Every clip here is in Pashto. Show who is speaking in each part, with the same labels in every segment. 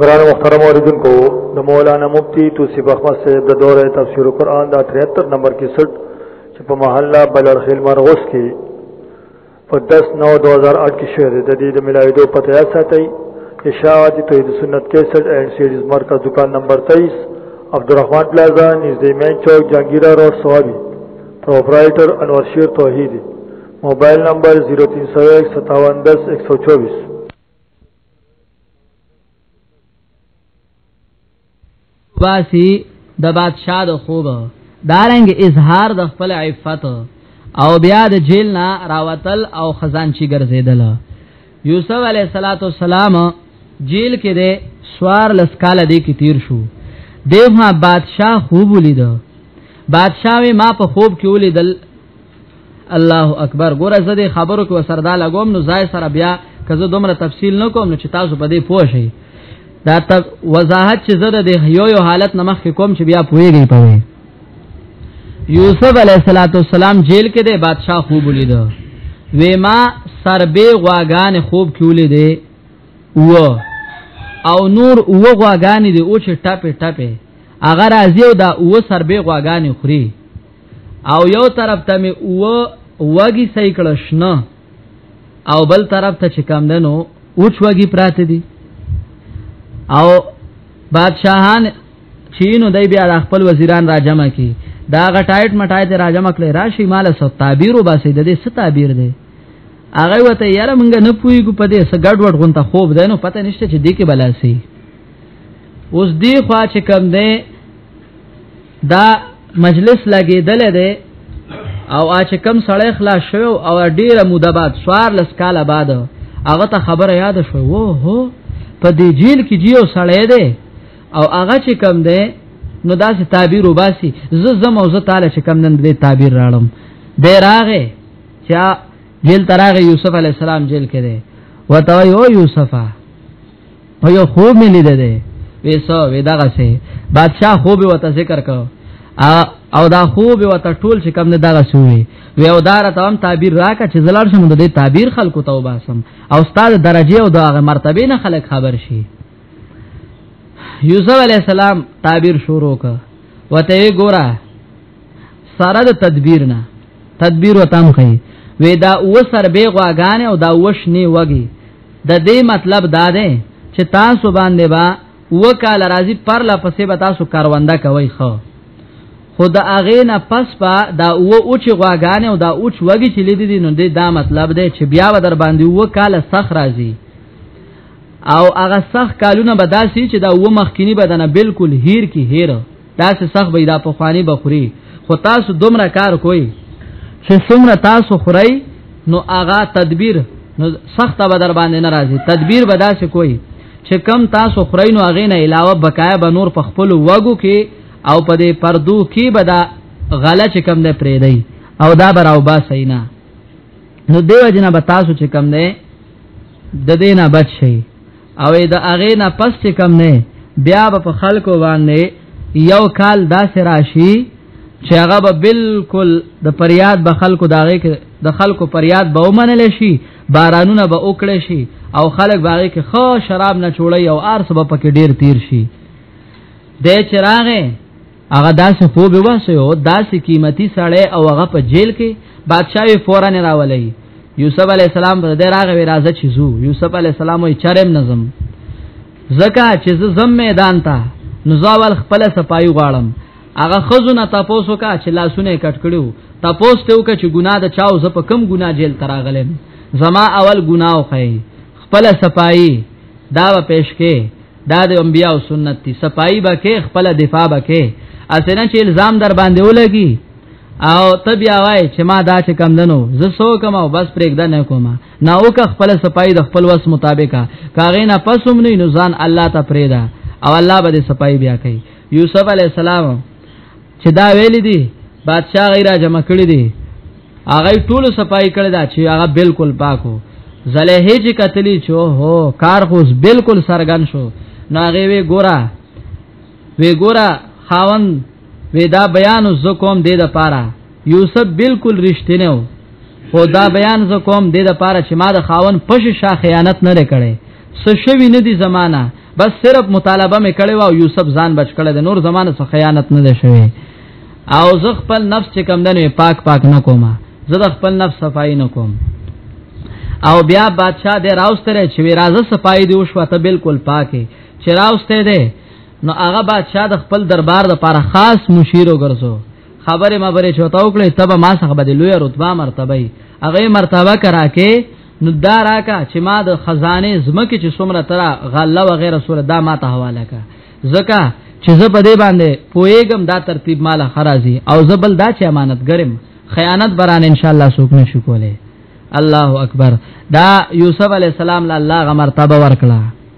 Speaker 1: گران مخترم اوریدن کو د مولانا مفتی توصیف احمد سے د دور تفسیر قرآن دا 73 نمبر کی سٹ چې په محله بلر خیل مرغوس کې په 10 9 2008 کې شعر د دې د ملاویدو پته یا ساتي اشاعت توحید سنت 61 اینڈ سیریز مرکز دکان نمبر 23 عبدالرحمن پلازا نزدې مین چوک جهانگیرا روډ سوابي پروپرائیٹر انور شیر توحیدی موبایل نمبر 03015710124
Speaker 2: باسی د بادشاہ د خوب دارنګ اظهار د خپل عفت او بیا د جیل نه راوتل او خزانچی ګرځیدل یوسف علی صلوات والسلام جیل کې ده سوار لسکاله دې کې تیر شو دیوه بادشاہ خوب ولید بادشاہ ما په خوب کې ولیدل الله اکبر ګوره زه دې خبرو کې وسردا لګوم نو ځای سره بیا کزه دومره تفصیل نه کوم نو چې تاسو په دې پوه شئ دا ته وضاحت چې زه د یو یو حالت نمخ کې کوم چې بیا پوهیږئ پوي یوسف علیہ الصلوۃ والسلام جیل کې دی بادشاہ خوب ولید وې ما سربې غواګان خوب کې ولید و او نور او غواګان دی او چې ټپه ټپه اگر ازیو دا او سربې غواګان خوري او یو طرف ته می او وګي سې کړه شنه او بل طرف ته چې کم دنو اوچوږي پراته دي او بادشاہان چینو دای بیا د خپل وزیران را جمع کی دا غټایټ مټایټ را جمع کړي راشي مال سو تعبیر وباسي د دې ست تعبیر دی هغه وته یاره مونږ نه پویګو په دې س ګډوډ غونته خوب دی نو پته نشته چې دې کې بلاسي اوس دی خوا چې کم دی دا مجلس لګیدل دی او اچ کم سړی خلاص شو او ډیره موده بعد سوار لس کال بعد هغه ته خبره یاد شو وو هو په دې جیل کې جیو سړی دی او هغه چې کم دی نو داسې تعبیر وباسي ز زم او ز تعالی چې کم نن دې تعبیر راړم دی راغې چې جیل تراغه یوسف علی السلام جیل کې دی وتوي او یوسفه په یو خوب مې لیدل دی وېسو وې دغه سه بادشاہ خوب وته ذکر کو او دا خوب وته ټول چې کم نه دغه سوې وې او دار ته هم تعبیر راکا چې زلار شم د دې تعبیر خلکو ته وباسم او استاد درجه او دغه مرتبه نه خلک خبر شي یوسف علی السلام تعبیر شروع ک وته ګورا سره د تدبیر نه تدبیر وتام خي وې دا و سر به غواګان او دا وش نه وږي د دې مطلب دا ده چې تاسو باندې با وکال راضی پر لا پسې به تاسو کاروانده کوي خو خود اغه نه پس با دا و او چې غواګان او دا اوچ وږي چې لیدې دي نو دې دا مطلب ده چې بیا و در باندې وکال سخ راضی او هغه سخ کالونه به داسي چې دا و مخکینی بدنه بالکل هیر کی هیر دا څه سخت به دا په خواني بخوري خو تاسو دومره کار کوئ چې څومره تاسو خورئ نو آغا تدبیر نو سخت به در باندې ناراضي تدبیر به دا څه کوئ چې کم تاسو خورئ نو هغه نه علاوه بقایا به نور په خپل وګو کې او په دې پردو کې به دا غلا چې کم نه پرې دی او دا براو با سینا نو دیو جنا به تاسو چې کم نه د دینه بچ شي او د هغه نه پس چې کم نه بیا په خلکو باندې یو کال داسې راشي چې هغه به بالکل د پریاد به خلکو داغه کې د خلکو پریاد به ومنل شي بارانونه به وکړي شي او خلک باغې کې خو شراب نه چوړي او ارس به پکې ډیر تیر شي د چراغه هغه داسې خو به واسه یو داسې قیمتي سړی او هغه په جیل کې بادشاہ یې فورا نه راولې یوسف علی السلام په دې راغه وی راځه چې زو یوسف علی السلام یې چرم نظم زکه چې زم میدان ته نزاول خپل صفای غواړم هغه خزونه تاسو کا چې لاسونه کټ کړو تاسو ته وکړه چې ګناه د چاو ز په کم ګناه جیل تراغلم زما اول ګناه خو خپل صفای دا پیش کې دا د انبیاء او سنت تی صفائی بکې خپل دفاع بکې اسنه چې الزام در باندې ولګي او ته بیا وای چې ما دا چې کم دنو زه سو کم او بس پرېګ نه کوم نه او که خپل صفائی د خپل وس مطابقه کاغې نه پسوم نه نو ځان الله ته پرېدا او الله به صفائی بیا کوي یوسف علی السلام چې دا ویل دي بادشاہ غیر جمع کړی دي هغه ټول صفائی کړی دا چې هغه بالکل پاکو زلیه چې کتلی چو هو کار خو بالکل سرګن شو ناغه وی ګورا وی ګورا خاون وی دا بیان ز کوم دې د پاره یوسف بالکل رښتینه و خو دا بیان ز کوم دې د پاره چې ما د خاون پښ شا خیانت نه لري کړي څه شوی نه دي زمانہ بس صرف مطالبه مې کړې و او یوسف ځان بچ کړې د نور زمانه څخه خیانت نه ده شوی او زه خپل نفس چې کم دنه پاک پاک نه کوم زه د خپل نفس صفائی نه کوم او بیا بادشاہ دې راوستره چې راځه صفائی دی او شو ته بالکل پاکه چې راوسته دی نو هغه بادشاہ د خپل دربار د لپاره خاص مشیر وګرځو خبره ما بره چوتاو کړې تب ما څخه بدلوې رتبه مرتبه هغه مرتبه کرا کې نو دا راکا چې ما د خزانه زمکه چې څومره ترا غله و غیره سره دا ما ته حواله کا زکه چې زه په دې باندې پوېګم دا ترتیب مال خرازي او زبل دا چې امانت ګرم خیانت بران ان شاء الله سوک نه شو کوله الله اکبر دا یوسف علی السلام له الله غ مرتبه ورکړه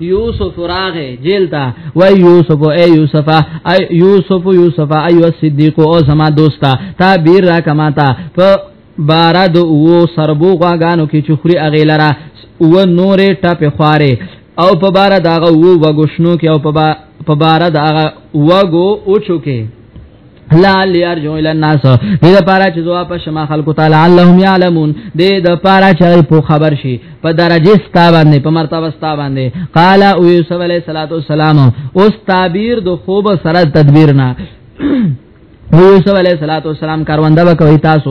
Speaker 2: یوسف راغه جیل تا و یوسف او یوسف ای یوسف یوسف ایو صدیق او زما دوستا تا بیر را کما تا په بارد او سربو غاګانو کې چخري اغیلرا او نورې ټپه خواره او په بار داغه وو وګښنو کې او په بار داغه وګو اوچو کې لا ليرجو الى الناس دې لپاره چې زوا په شما خلق تعالی اللهم يعلمون دې د لپاره چې په خبر شي په درجه ستا باندې په مرتبه ستا باندې قال او يوسف عليه الصلاه والسلام اوس تعبیر د خوب سره تدبیر نه یوسف علیہ الصلوۃ والسلام کاروانده وکوي تاسو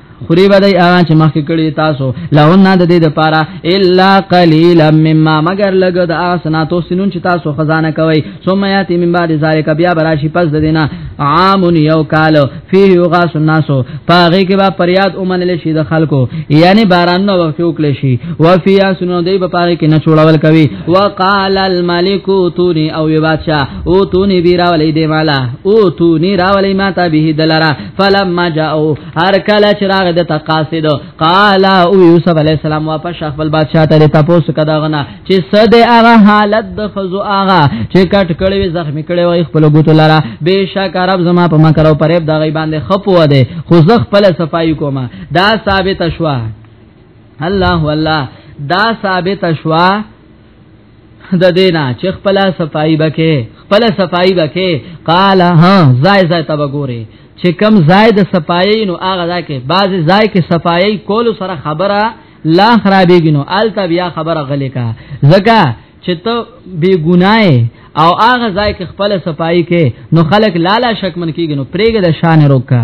Speaker 2: خوري بدای هغه چې مخکې کړی تاسو لهن د دې لپاره الا قليلا مما مگر لګ د اسنا تو سنون چې تاسو خزانه کوي ثم ياتي من بعد ذلك بیا براشي پس د دینه عام یو کال فيه يغاس الناس پاغه کې با پریاد اومنل شي د خلکو یعنی باران نو وخت وکړ شي وفي اسنو دی په پاغه کې نه چوړول کوي وقال الملك توني او بادشاہ او توني بیراولې دی مالا او توني راولې ماته به دلرا فلما جاءو هر کله چې راغ د تقاصد قال او یوسف علی السلام واپس شیخ بل بادشاہ ته تاسو کدا غنا چې صد هغه حالت د خزو هغه چې کټ کړي وي زخمی کړي وي خپل ګوت لرا بهشک عرب زما په ما کرو پرېب د غي باندې خپو ده خو زخ خپل صفائی کوما دا ثابت شوا الله والله دا ثابت شوا د دینا چې خپل صفائی بکې خپل صفائی بکې قال ها زای زای تب ګوري چې کم زائد صفائی نو هغه دا کې بعض زای کې صفائی کول سره خبره لا خرابېږي نو ال تب یا خبره غلې کا زکه چې ته بی ګناه او هغه ځای کې خپل صفائی کې نو خلک لالا شکمن کیږي نو پرېګه د شان روکا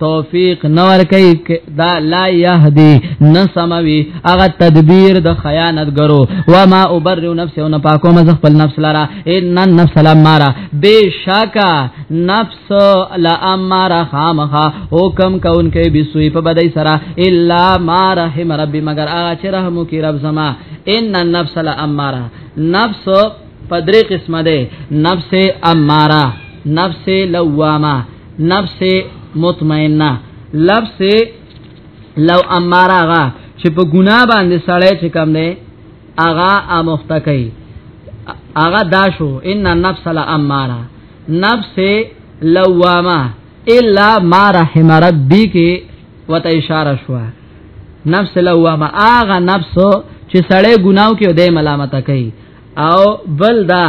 Speaker 2: توفیق نور کوي دا لا يهدي نسموي هغه تدبیر د خیانتګرو و ما ابرئ نفسي او نه پاکو مز خپل نفس لرا ان النفس لمارا بشکا نفس لا امارا خامخا حکم کون کوي بسوي په بدای سرا الا ما رحم ربي مگر هغه چې رحم کوي رب زما ان النفس لا امارا نفس پدری قسمه ده نفس امارا نفس لوامه نفس مطمئنه لفظ لو اماره غا چې په ګناه باندې سړی چې کم دی اغا امخته کوي اغا داشو ان النفس لاماره نفس لوامه الا ما رحم ربي کې وته اشاره شو نفس لوامه اغا نفس چې سړی ګناو کې د ملامت کوي او بل دا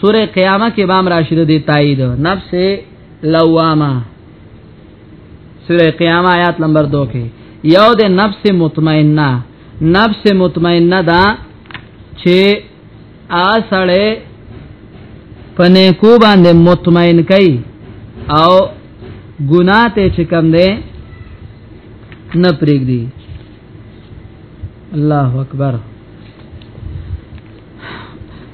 Speaker 2: سوره قیامه کې بام راشد دی تایید نفس لوامه سوره قیامه آیات نمبر 2 کې یو د نفس مطمئنه نفس مطمئنه دا چې آسړې پنه کو باندې مطمئن کئ او ګنا ته چې کم دی نه پرېږدي الله اکبر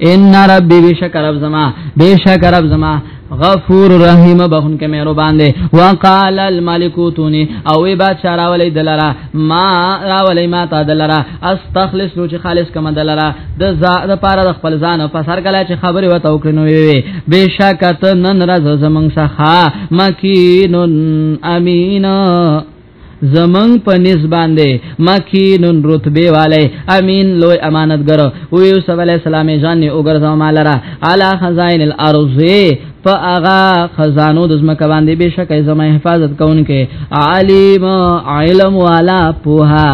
Speaker 2: ان ربي بشک رب زما بشک رب زما غفور رحیم بخون کې مهربان دی وقال الملك توني او وی بادشاہ راولې دلرا ما راولې ما تا دلرا استخلص لو چې خالص کما دلرا د زا د پاره د خپل ځان په سر کله چې خبره وته وکړنو وی بشکت نن راز زمنګ سخا مکینن امین زمنګ په نس باندې مکین رتبه والے امین لوی امانتګر او یوسف علی السلام جان او ګرځاو مالرا علی خزائن الارض په اغا خزانو د زمکه باندې بشکې زما حفاظت کوونکې عالم علم والا پوها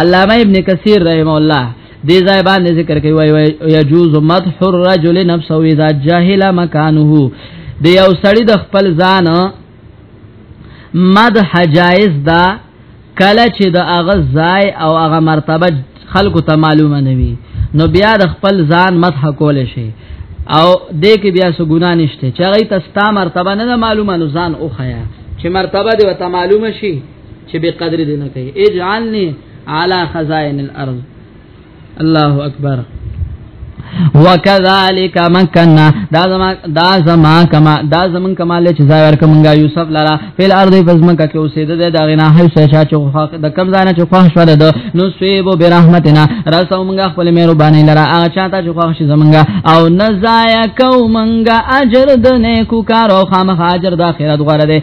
Speaker 2: علامه ابن کثیر رحم الله دې ځای باندې ذکر کوي وای یجوز مدح الرجل نفسه اذا جهل مکانه دی او سړی د خپل ځان مدح جائز دا کله چې د هغه ځای او هغه مرتبه خلکو ته معلومه نه وي نو بیا د خپل ځان مدح کول شي او دې کې بیا څه ګنا نشته چې هغه ته ستا مرتبه نه معلومه نو ځان او خیا چې مرتبه دې وته معلومه شي چې به قدر دې نه کوي اجعلني على خزائن الارض الله اکبر وکذالک مکننا دا زما دا زما کما دا زمون کمال چې ځای ورک مونږه یوسف لرا فل ارض فزمک کې اوسید ده دا غنا هي شاشه چې خو د کم ځای نه چې خو شو ده نو سیب به رحمتنا رسو مونږه خپل مهرباني لرا هغه چاته چې خو شي زمونږه او نزایا کو مونږه اجر د نیکو کارو خامخ اجر د اخرت غره ده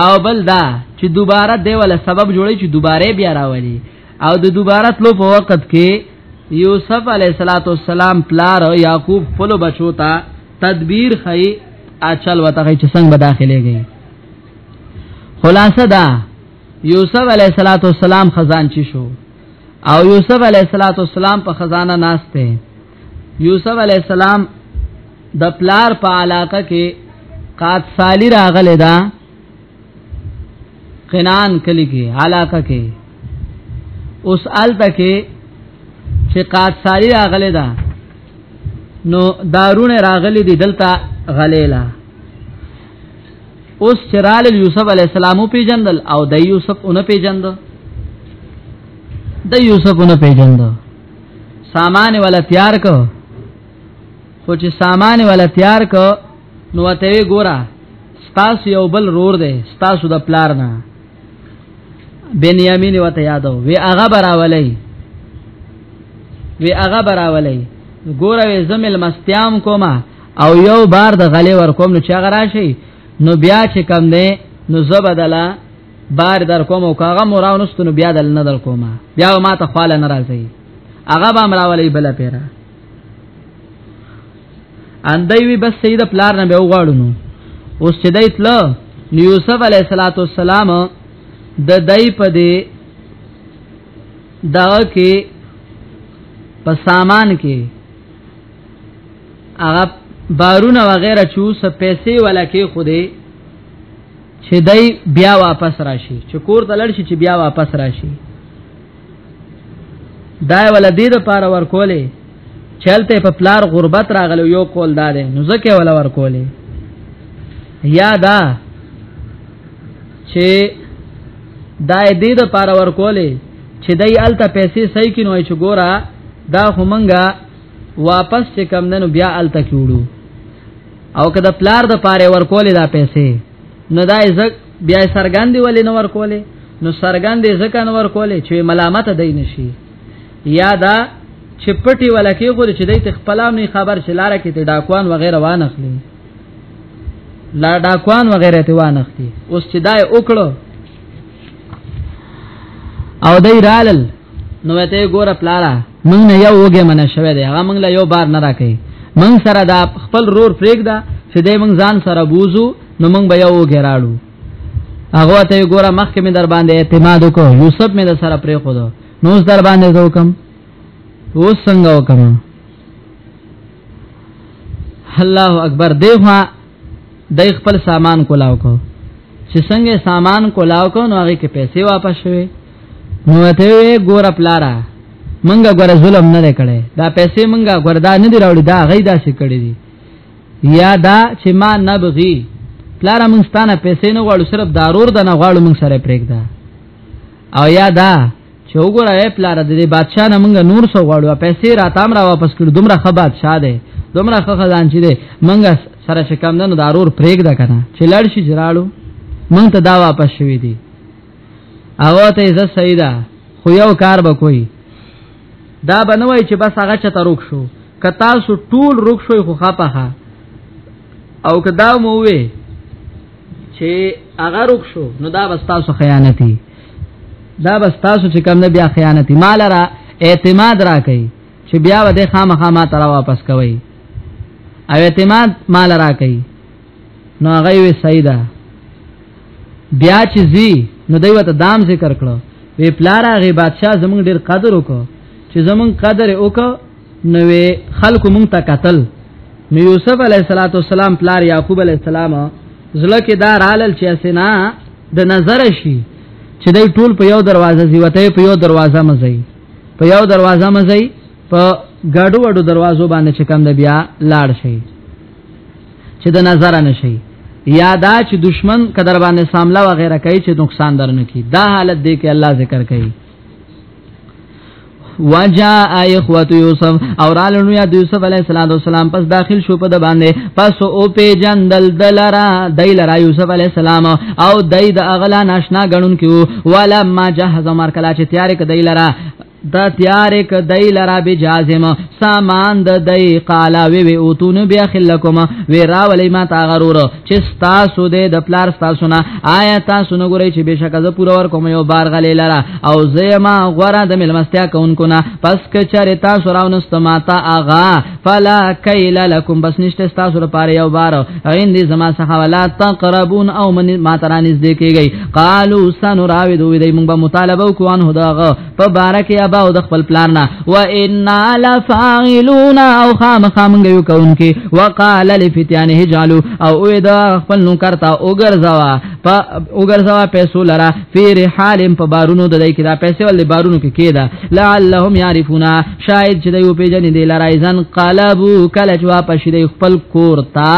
Speaker 2: او بل دا چې دوباره دی ولا سبب جوړي چې دوباره بیا راولي او د دوباره تلو په وخت کې یوسف علی السلام پلار یعقوب خپل بچو ته تدبیر خی اچل وته چې څنګه به داخلي گئی خلاصه دا یوسف علی السلام خزان چی شو او یوسف علی السلام په خزانه ناشته یوسف علی السلام د پلار په علاقه کې قات سالی راغله دا قنان کلی کې علاقه کې اوس الته کې چې قات سالی راغله دا نو دارونه راغلي دي دلته غلیلا اوس چرال یوسف علی السلام په جندل او د یوسف اون په جندل د یوسف نه پیژند سامان ولا تیار کو خو چې سامان ولا تیار کو نو ته وی ګورا ستاسو یو بل رور دی ستاسو د پلار نه بنیامین وته یادو وی هغه براولای وی هغه براولای ګوره وی زمل مستیام کوما او یو بار د غلی ور کوم نو چا غراشي نو بیا چې کم دی نو زبدلا بار در کوم او کاغه مورا نستنو بیا دل نه دل کومه بیا ما ته خاله ناراضي هغه به امراولې بل پیرا اندای وی بس سید پلار نه به وغواړو نو اوس چې دای تل نو یوسف علیه السلام د دای په دی دا کې په سامان کې هغه بارونه وغیرہ چوس پیسې ولا کې خوده چې دای بیا واپس راشي چې کور ته لړ شي چې بیا واپس راشي دای ول دې د پاره ورکولې چلته په پلار غربت راغلو یو کول دار نو زکه ول ورکولې یا دا چې دای دې د پاره ورکولې چې دای الته پیسې صحیح کینوي چې ګورا دا همنګا واپس چې کم نن بیا الته کیوړو او کله پلار د پاره ورکول دا پیسې نو دا زک بیا سرګاندې ولې نه ورکول نو سرګاندې زکه نه ورکول چې ملامت دی نشي یا دا چې پټي ولکه خو چې دې تخپلام نه خبر چې لار کې ته ډاکوان وغیرہ وانه خلی لا ډاکوان وغیرہ ته وانه خلی اوس چې دای وکړو او دای رالل نو ته ګوره پلارا مونږ نه یو وګه منه شوه دی هغه مونږ له یو بار نه راکې مونږ سره دا خپل رور پرېګ دا چې دې مونږ ځان سره بوزو نو مونږ به یو وګه راړو هغه ته ګوره مخکې مې در باندې اعتماد وکړ یوسف مې در سره پرې خو دو نو اوس در باندې زه وکم اوس څنګه وکم الله اکبر دیوه د خپل سامان کولاو کو چې څنګه سامان کولاو کو نو هغه کې پیسې واپس شوي نو ته وی ګور پلارا منګه ګور ظلم نه کړي دا پیسې منګه ګور دا نه دی راوړي دا غي دا څه کړی دي یا دا چې ما نه بغي پلارا مونږ ستانه پیسې نه غواړو صرف دارور د نه غواړو مونږ سره پرېږده او یا دا چې وګوره اے پلار د دې بادشاہ نه مونږ نور سو غواړو پیسې را تام را واپس کړو دومره خه بادشاہ دی دومره خه خزان چې دی مونږ سره چې کم دنو دارور پرېګ دا کنه چې لړ شي جراړو مونږ ته دا واپس شوې دي او ته عزت سیدا خو یو کار به کوي دا بنوي چې بس هغه چته روک شو که تاسو ټول روک شوي خو خپه او که دا مو وي چې هغه روک شو نو دا بس تاسو خیانتي دا بس تاسو چې کوم نه بیا خیانتي مال را اعتماد را کوي چې بیا وده خامخا ما ترا واپس کوي او اعتماد مال را کوي نو هغه وی سیدا بیا چې زی نو دوی ته دام ذکر کړو وی پلار هغه بادشاہ زمونږ ډیر قدر وکړو چې زمونږ قدر وکړو نو خلکو مونږ ته قتل نو یوسف علیه السلام پلار یعقوب علیه السلام زړه کې دا رالل چې اسنا د نظر شي چې دوی ټول په یو دروازه زیوته په یو دروازه مزي په یو دروازه مزي په ګاډو وډو دروازو باندې چې کم د بیا لاړ شي چې د نظر نه شي یا دا چې دشمن قدر باندې ساملا و غیره کوي چې نقصان درنه کی دا حالت دی کې الله ذکر کوي وجاء اخوه یوسف اور علنو یا یوسف علی السلام پس داخل شو په د باندې پس او په جندل دلرا دایلرا یوسف علی السلام او دای د اغلا ناشنا غنون کیو ولا ما جهز مر کلا چې تیار ک دایلرا د تیار ک دای لرا به جازم سامان د دای قال وی وی او تون بیا خلکم وی راولی ما تا غرور چې تاسو د د پلار تاسو نه آیا تاسو نه ګورئ چې بشک ز پور ور کوم یو بار غلی لرا او زما غره د ملمستیا کونکو نه پس ک چر تاسو راونست ما تا اغا فلا کیل لکم بس نشته تاسو لپاره یو بار عندي زما څخه ولا تقربون او من ما ترانیز دی کیږي قالو سنراود وی دی موږ مطالبه وکړو ان هداغه په بارک ابا او د خپل پلان نه و ان لفاعلون او خام خام یو کونکي وقال لفتيانه جالو او وی دا خپل نو کرتا اوګرځوا په اوګرځوا پیسو لرا فی رحال په بارونو د دې کې دا پیسې ول بارونو کې کېدا لعلهم يعرفون شاید چې دی وپیژنې دی لرای ځان قالبو کله چې واپس دی خپل کور ته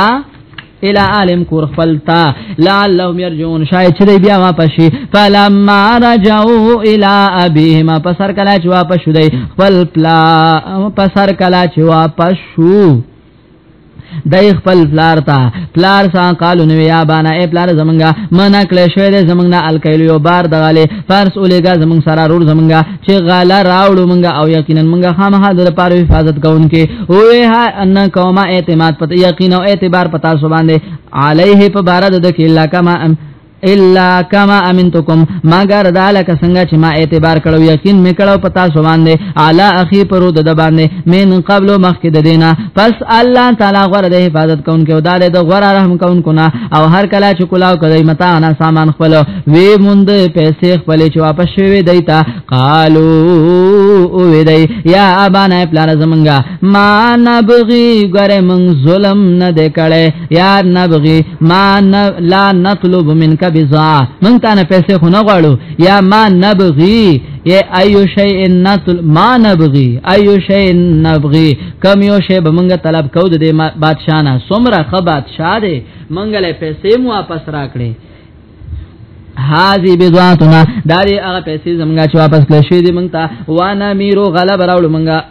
Speaker 2: الى عالم کور خپل تا لعلهم يرجون شاید چې بیا واپس شي فلما رجعوا الى ابيهما پسر کلا چې واپس شو دی خپل پلا پسر کلا چې واپس شو دای خپل پلار تا پلار سا قالو نو یا بانا ای پلار زمنګا منا کله شوی د زمنګنا الکیل یو بار دغاله فارس اولیګا زمنګ سره رور زمنګا چې غالا راوړو منګا او یقینا منګا خامها د پاره حفاظت کوونکې او ها ان قومه اعتماد پته یقین او اعتبار پتا سو باندې علیه په بار د کله کما الا کما امنتکم مگر دالک څنګه چې ما اعتبار کړو یقین میکړو پتا سو باندې اعلی اخی پرو د باندې من قبل مخک د دینا پس الله تعالی غره د حفاظت کونکو او داله د غره رحم کونکو نه او هر کله چې کلاو کوي متا نه سامان خپل وی مونږ پیسې خپل چې واپس شوي دیتا قالو او وی دی یا ابانا پلان زمنګا ما نبغي غره من ظلم نه دکړې یا نبغي ما لا نطلب منك بزا من تا نه پیسې خو نه غواړو یا ما نبغي یا ایو شیء نطل ما نبغي ایو شیء نبغي کم یو شی به مونږه طلب کو د بادشاہ نه سمره خ بادشاہ دې مونږه له پیسې مو واپس راکړي هاذی بذاتنا دا دې هغه پیسې زمونږه چې واپس کړې شوې دي مونږ ته وانا میرو غلب راوړو مونږه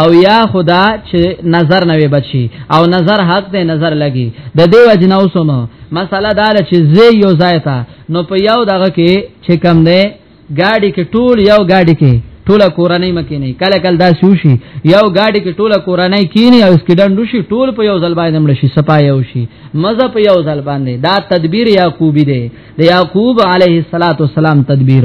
Speaker 2: او یا خدا چې نظر نه وي بچي او نظر حق دی نظر لګي د دې وجه نه اوسم مساله دا چې زه یو ځای ته نو په یو دغه کې چې کم دی گاډي کې ټول یو گاډي کې ټوله کورنۍ مکه نه کله کله دا شوشي یو گاډي کې ټوله کورنۍ کینی او سکډن دوشي ټول په یو ځل باندې مړ شي سپای او شي مزه په یو ځل باندې دا تدبیر یعقوبی دی د یعقوب علیه السلام تدبیر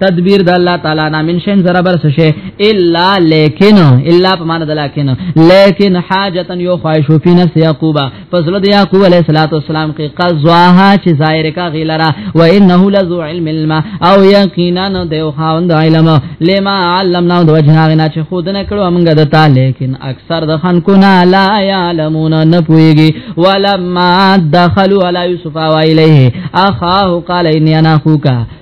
Speaker 2: تدبیر د الله تعالی نه من شین زره بر سشه الا لیکن الا په معنا د لیکن لیکن حاجتا یو خواهش فی نفس یعقوب پس له یعقوب علیہ الصلوۃ والسلام کې قضاها چې ظاهر کا غیلرا و انه لذو علم علم او یقینا د خوند علم لما علمنا د وجهه نه چې خود نه کړو موږ د تا لیکن اکثر د خان کو نه لا یعلمون نه پویږي ولما دخلوا علی یوسف و الیه اخاه قال انی انا خوکا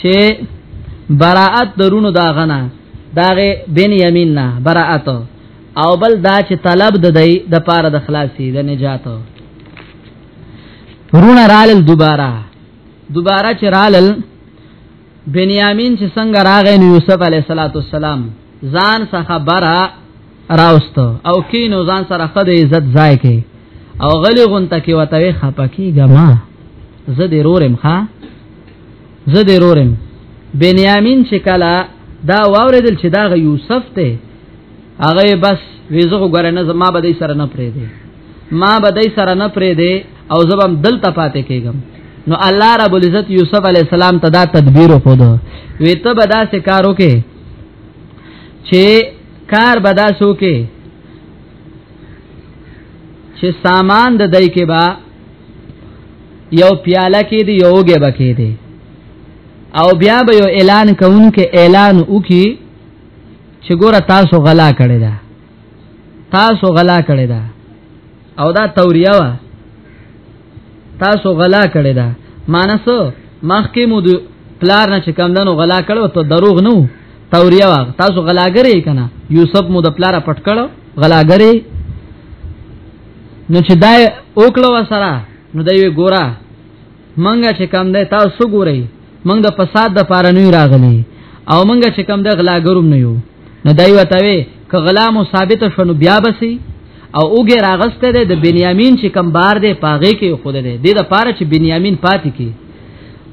Speaker 2: چې براءت درونو دا غنا داغه بن یمین نه براءت او بل دا چې طلب د دی د پاره د خلاصي د نجات رونه رالل دوباره دوباره چې رالل بنیامین چې څنګه راغی نو یوسف علیه السلام ځان څخه برا راوست او کینو ځان سره خد عزت ځای کې او غلی غونته کې وتوي خپکیګه ما زه دې رورم ښا زه دې رورم بنیامین چې کلا دا واوریدل چې دا یوسف ته هغه بس ویزه وګره نه ما به دې سره نه پرې دی ما به دې سره نه پرې دی او زبم دلته پاتې کېږم نو الله رب العزت یوسف علی السلام ته دا تدبیر خود وی ته به دا سکارو کې چې کار بدا سو کې چې سامان د دای کې با یو پیاله کې دی یوګه بکې دی او بیا به یو اعلان کوون کې اعلان وکي چې ګوره تاسو غلا کړی دا تاسو غلا کړی دا او دا توریه وا تاسو غلا کړی دا مانس مخکې مو د پلار نه چې کم دنو غلا کړو ته دروغ نو توریا واغ تاسو غلاګری کنه یوسف مو د پلار پټ کړو غلاګری نو چې دای اوکلو سره نو دای ګورا منګه چې کم ده تاسو ګورئ موږ د فساد د پاره نه راغلي او موږ چې کم د غلاګروم نه یو نو دای وتاوي ک غلامو ثابت شونه بیا بسی او اوګه راغسته ده د بنیامین چې کم بار ده پاغه کې خود ده د لپاره چې بنیامین پاتې کی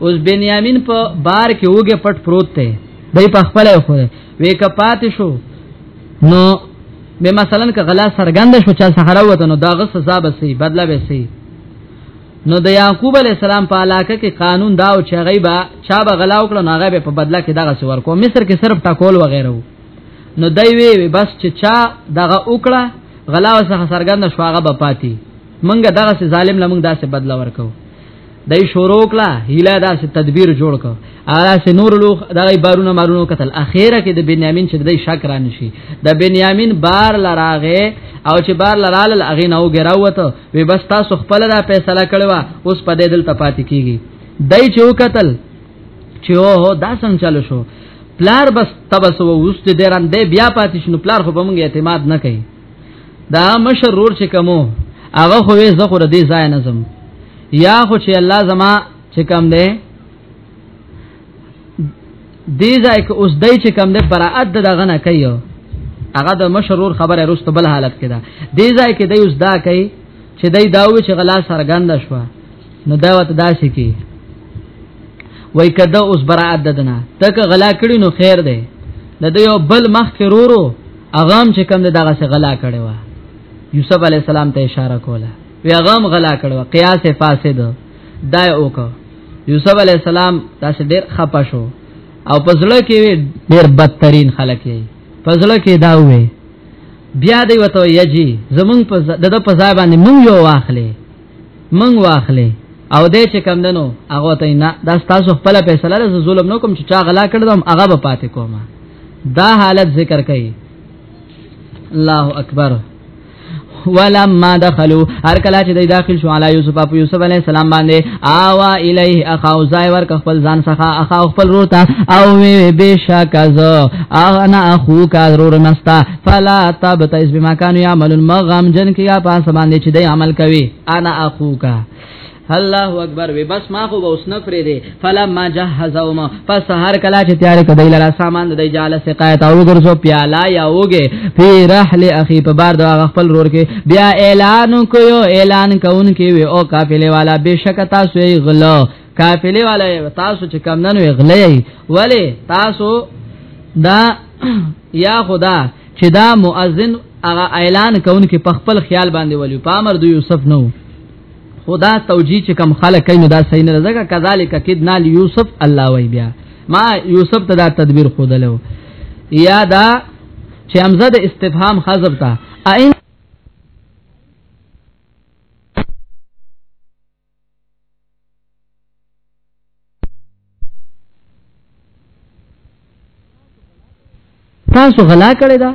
Speaker 2: اوس بنیامین په بار کې اوګه پټ پروت ده دای په خپل خو ده وې ک پاتې شو نو به مثلا ک غلا سرګند شو چا سحر وته نو داغه سزا بسی بدلا بسی نو د یعقوب علی السلام په علاقه کې قانون داو چې غیبا چا به غلا وکړو نه غیبه په بدله کې دغه سور کو مصر کې صرف ټاکول وغیره وو نو دی وی بس چې چا دغه وکړه غلا وسه سرګند شواغه به پاتې منګه دغه سي ظالم لمنګ داسې بدلا ورکو دای شروع کړه هیله داسې تدبیر جوړ کړه اړه سه نور لوخ دغه بارونه مارونو قتل اخیره کې د بنیامین چې دای شک رانشي د بنیامین بار لراغه او چې بار لرال اغه نو ګراوته وی بس تاسو خپل دا فیصله کړو اوس په دې دلته پاتې کیږي دای چې وکتل چې اوه دا څنګه چلو شو پلار بس تبسو اوس دې دران دې بیا پاتې شنو پلار خو به موږ اعتماد نه کوي دا مشر رور چې کومو هغه خو یې زخه ردی ځای نظم یا خو چې الله زما چې کم دی دې ځای کې اوس دای چې کم ده برائت دغه نه کوي هغه د مشرور خبره رسته بل حالت کې ده دې ځای کې دای اوس دا کوي چې دای داوي چې غلا سرګند شو نو دا وت داسې کې وای کده اوس برائت ددنه تک غلا کړي نو خیر ده د دې یو بل مخ کې رورو اغام چې کم ده دغه څه غلا کړي وا یوسف علی السلام ته اشاره کوله وی اغام غلا کړي وا قیاس فاسد دای اوک یوسف علی السلام تاسو ډیر خپه شو او پزړه کې ډیر بدترین خلک یې پزړه کې دا وې بیا دی وته یجی زمون په دغه په ځای باندې مونږ یو واخلې مونږ واخلې او دې چې کم دنو هغه ته نه دا تاسو خپل فیصله له ظلم نو کوم چې چا غلا کړم هغه به پاتې کومه دا حالت ذکر کړي الله اکبر ولما دخلوا هر کله چې د داخل شو علی یوسف اپ یوسف علی السلام باندې آوا الیه اخا او زای ور خپل ځان څخه اخا خپل روتا او بشک از انا اخو کا ضرور مستا فلا تب تیس بما كانوا يعملون مغم جن کیا پاس باندې چې د عمل کوي انا اخو کا الله اکبر وی بس ما خو به اوس نه فرې دي فلا ما جهزوما پس هر کلا چې تیار کدی لرا سامان د جاله سقایت او ګرځو پیالا یا وګه فی رحل اخی په بار د خپل رور کې بیا اعلان کوو اعلان کون کې وی او قافله والا بشک تاسو یې غلا قافله والا تاسو چې کم نه وی غلې ولی تاسو دا یا خدا چې دا مؤذن هغه اعلان کون کې په خپل خیال باندې ولی پامر د یوسف نو خدا توجی چې کم خلک کینو دا صحیح نه زګه کذالک کدنا یوسف الله وی بیا ما یوسف ته دا تدبیر خودلو یا دا چې حمزه د استفهام حذف تا اين تاسو غلا کړی دا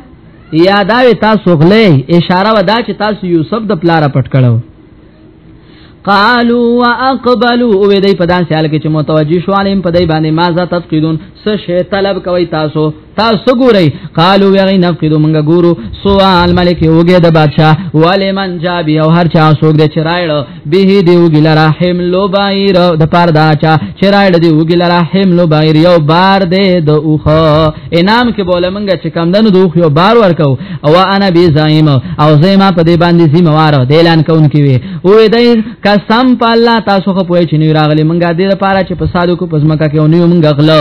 Speaker 2: یا دا وی تاسو غلې اشاره ودا چې تاسو یوسف د پلار پټ کړو قالوا واقبلوا او دې په داسې حال کې چې متوجي شو عليهم په دې باندې ما ذا تفقدون څه شی طلب کوي تاسو تاسو ګورئ قالو وی نفقد منګ ګورو سوال ملک یوګه د بادشاہ ولی من جابی او هر چا سوګ د چرایړ به دی وګل رحم لو بایر د پار دا چا چرایړ دی وګل رحم لو بایر یو بار دی د اوخه انعام کې بوله منګ چې کم دنو دوخ یو بار ورکو او انا بی زایم او زیما په دې باندې زیمه وار د اعلان کون کې وی او دې قسم په الله تاسو خو پوه چې نه راغلی منګ دې لپاره چې په سادو کو پزماکه کې ونیو منګ غلو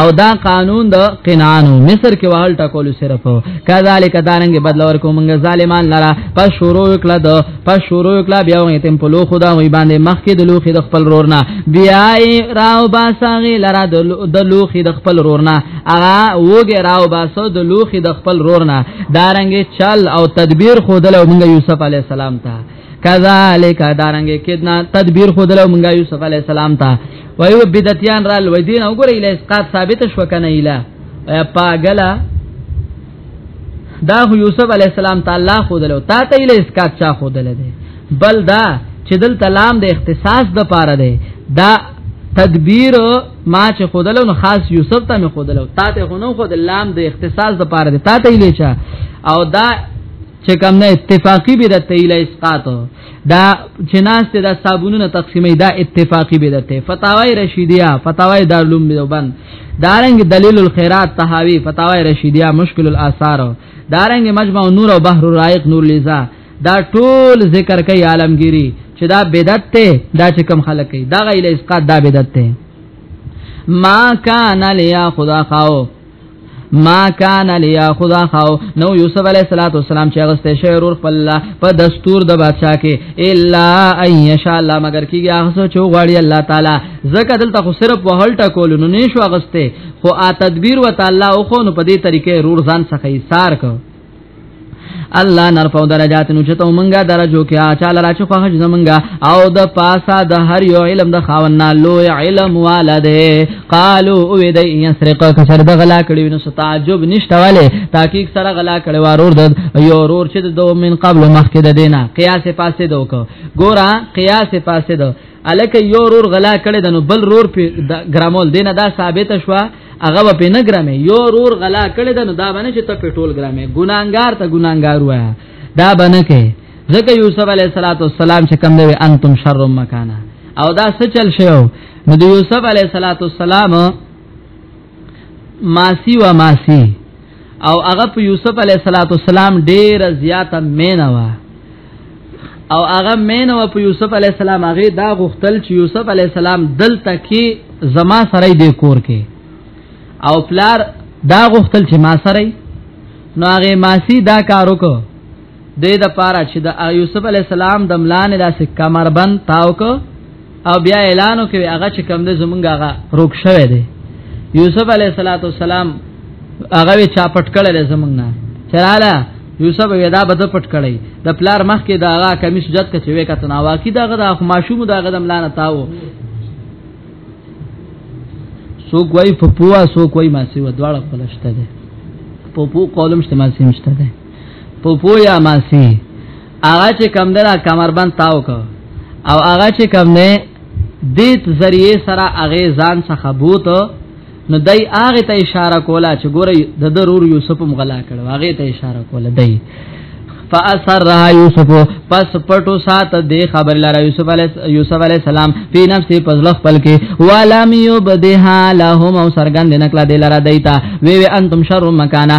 Speaker 2: او دا قانون د قنانو مصر کې وال ټکول صرف کذالک دارنګ بدلور کوم موږ ظالمان لرا پس شروع کړه د پس شروع کړه بیا وې تم په لو خدا وې باندې مخ کې د لوخي د خپل رورنا بیا راو باسغه لرا د لوخي د خپل رورنا اغه وګه راو باسو د لوخي د خپل رورنا دارنګ چل او تدبیر خودل موږ یوسف علی السلام ته کذالک دارنګ کدنا تدبیر خود له مونږه یوسف علی السلام ته وایو بدعتیان را لوی دین او ګره اله اسقاط ثابت شو کنه اله پاګلا دا یوسف علی السلام تعالی خود له تا ته اله اسقاط چا خود له دی بل دا چې دل تلام د اختصاص د پاره دی دا تدبیر ما چې خودلو نو خاص یوسف ته مې خودلو تا ته خونو خود لام د اختصاص د پاره دی تا ته اله چا او دا چې کوم نه اتفاقی بدعت ته اله اسقاط دا چناسته دا صابونونه تقسیمې دا اتفاقی بدعت ته فتاوی رشیدیه فتاوی دارلوم دیوبند دارنګ دلیل الخيرات تهاوی فتاوی رشیدیه مشکل الاثار دارنګ مجمع نور او بحر الرائق نور لیزا دا ټول ذکر کوي عالمگیری چې دا بدعت ته دا چې کم خلک کوي دا غیله اسقاط دا بدعت ته ما کان لیا خدا خاو ما کان لیا خدا خاو نو یوسف علیہ الصلات والسلام چې غسته شعر ور خپل په دستور د بادشاہ کې الا ان شاء الله مگر کیږي هغه سو چې غواړي الله تعالی زکه دلته خو صرف وهل ټکول نو نشو غسته خو ا تدبیر و تعالی او خو نو په دې طریقې رور ځان څخه ایثار کو الله نرفع درجات نو چته مونږه درجو کې اچا لرا چې خوښ زمونږه او د پاسا د هر یو علم د خاونا لو علم والده قالو او د یسرق کسر د غلا کړي نو ستعجب نشته والے تحقیق سره غلا کړي ورور د یو ورور چې د من قبل مخکې د دینه قیاس فاسد وک ګورا قیاس فاسد الک یو رور غلا کړي دنو بل رور په ګرامول دینه دا ثابت شوه هغه په نه ګرامه یو رور غلا کړي دنو دا باندې چې ته په ټول ګرامه ګناګار ته ګناګار وایا دا باندې کې ځکه یوسف علی السلام چې کم دی انتم شر مکانا او دا څه چل شو نو د یوسف علی السلام ماسی و ماسی او هغه په یوسف علی السلام ډیر زیاته مینه و او هغه مینه په یوسف علی السلام هغه دا غختل چې یوسف علی السلام دلته کې زما سره دی کور کې او پلار دا غختل چې ما سره نو هغه ماسی دا کار وکړ د دې لپاره چې د یوسف علی السلام د ملان داسې کمربند تاو کو او بیا اعلانو کوي هغه چې کم ده زمونږ هغه روک شوی دی یوسف علیه السلام هغه چا پټ کړل زمونږ نه چراله یوسف ودا بده پټ کړی د پلار مخ کې دا هغه کمی سجد کچې وې کته نا واقع دا غدا خو ماشوم دا غدم لانه تاو سو کوئی پپوا سو کوئی ماسی و دواړه پلشته ده پپو قولم شته ماسی مشته ده پپو یا ماسی هغه چې کم دلا کمربند تاو کو او هغه چې کم نه دیت ذریعہ سره هغه ځان څخه بوت نو دای هغه ته اشاره کوله چې ګوره د ضرور یوسف مغلا کړو هغه ته اشاره کوله دای فاثر را یوسف پس پټو سات دې خبر لاره یوسف علی یوسف علی السلام په نفس پزل خپل کې ولم یبدها لهم او سرګند نکلا دې لاره دیتا وی وی انتم شر مکانا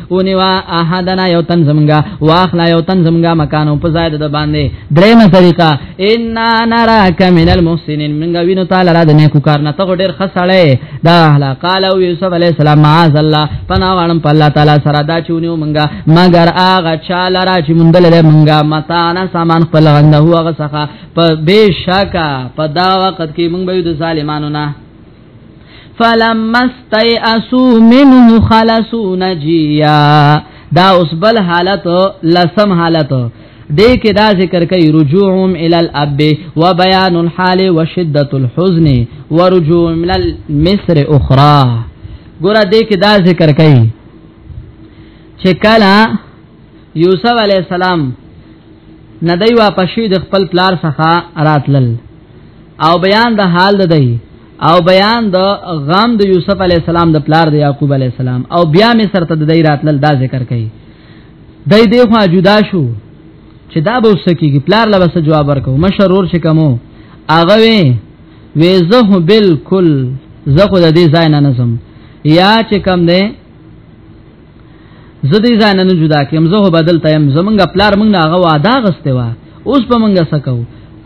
Speaker 2: ونیوا احدنا یو تن زمنګا واخلا یو تن زمنګا مکانو په زائد د باندې درېمه طریقه ان نراک من المحسنین منګا وینو تعالی را د نیکو کار نه ته ډېر خسړې دا اهلا قال او یوسف علی السلام معاذ الله پنا وړم په الله تعالی سره دا چونیو منګا مگر اغه چاله را چې مندل له منګا متانا سامان خپل غنده هو هغه څخه په بشکا په دا وخت کې مونږ به د ظالمانو نه فلما استيئسوا منه خلصوا نجيا دا اوس بل حالت لسم حالت دې کې دا ذکر کوي رجوعهم الى الاب وبيان الحال وشده الحزن ورجوع من مصر اخرى ګوره دې کې دا ذکر کوي چې کله یوسف علی السلام ندی واپس شو د خپل پلار څخه راتلل او بیان د حال د دی او بیان د غم د یوسف علی السلام د پلار د یعقوب علی السلام او بیا می سره د دی راتل دا ذکر کړي دای دی خو جدا شو چې دا به وسکیږي پلار لا بس جواب ورکو مشرور شي کومو اغه وی وی زه بالکل زه خو د دې ځای نه نظم یا چې کم دی زه دې ځان نه جدا کیم زه هو بدل تیم زمونږ پلار مونږ هغه واده غسته وا اوس په مونږه سکو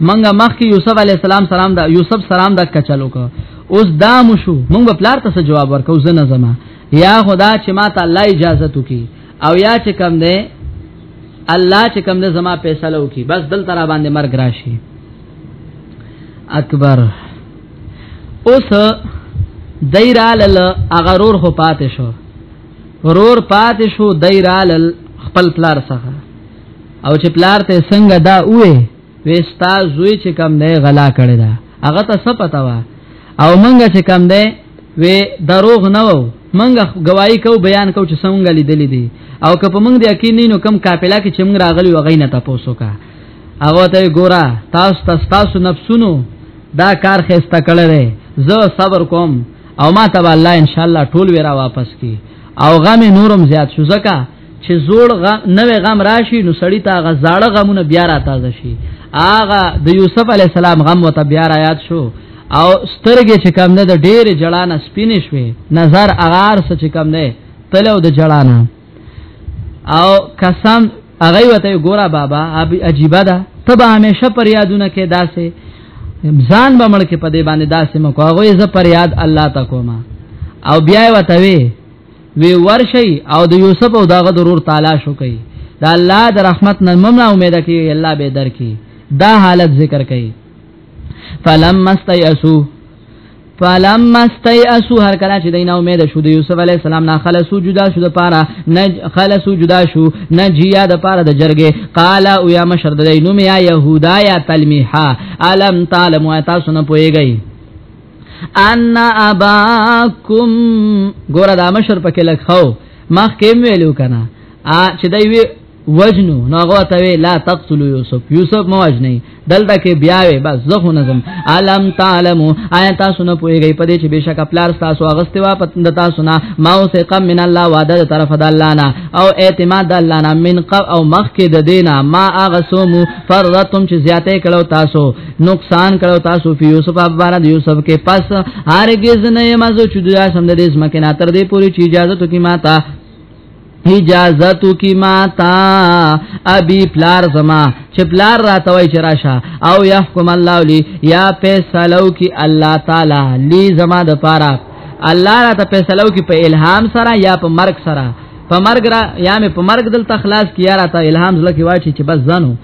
Speaker 2: مونږه مخکې یوسف علی السلام سلام دا یوسف سلام دا کچلو کو اوس دا مو شو مونږ پلار ته جواب ورکو زه نه زما یا خدا چې ما ته الله اجازه تو کی او یا چې کم ده الله چې کم ده زما فیصله وکي بس دل تر باندې مرګ راشي اکبر اوس دایرالل هغه رور خو پاتې شو رور پاتې شو دایرالل خپل پلار څخه او چې پلار ته څنګه دا وې وستا زوی چې کم نه غلا کړی دا هغه ته څه پتا وا او منګه چې کم نه وې دروغ نه وو منګه گواہی کو بیان کو چې څنګه لیدلې دي او که په منګ دی کې نینو کم کاپلا کې چې موږ راغلی وغی نه تاسو کا هغه ته ګورا تاسو تاسو نفسونو دا کار خسته کړی دی زه صبر کوم او ما ته الله ان شاء الله ټول ورا واپس کی او غم نورم زیات شو زکه چې زوړ غ... نوې غم راشي نو سړی ته غ زاړه غمونه بیا را تازه شي آغا د یوسف علی السلام غم وته بیا را یاد شو او سترګې چې کم نه د ډېر جړانه سپینې شوې نظر اغار څه چې کم نه تلو د جړانه او قسم هغه وته ګورا بابا عجیب ده تبه همیشه پر یادونه کې داسې ځان به مړ کې په دې باندې داسې مکو هغه یې ز پر یاد الله تا کوما او بیا وته وی وی ورشي او د یوسف او داغه ضرور تعالی شو کوي دا الله د رحمت نه ممنا امید کوي الله به درکې دا حالت ذکر کوي فلم مستیسو فلم مستي اسو هر کله چې دینه امید شو د یوسف علی السلام نه خلصو جدا شو د پاره نه خلصو جدا شو نه جیا د پاره د جرګه قال او یا مشر د نو میا یهودا یا تلمیحا علم تعلم و تاسو نه پويږئ ان اباکم ګور دا مشر پکې لکھو مخ کې ویلو کنه ا چې دوی وجنو نو هغه ته وی لا تقتل یوسف یوسف مو وجنی دلته کې بیا وی بس زه خو نظم علم تعلم آیا تاسو نه پوهیږئ په دې چې بشک پلار تاسو اغستې وا پتند تاسو نه ما او ثقه من الله وعده طرف د الله نه او اعتماد د الله نه من قو او مخ کې د دینه ما اغسوم فرتم چې زیاتې کړو تاسو نقصان کړو تاسو په یوسف ابار د یوسف کې پس هرگز نه مزو چې دوی سم د دې سمکه نه تر دې پوری چې اجازه تو کی ماته اجازتو کی ما تا ابي پلار زما چې پلار راتوي چې راشه او يحكم الله لي یا فیصلو کی الله تعالی لي زما د پاره الله را ته فیصلو کی په الهام سره یا په مرګ سره په مرګ را یا مې په مرګ دل تخلاص کیا را ته الهام زله کی واچي چې بس ځانو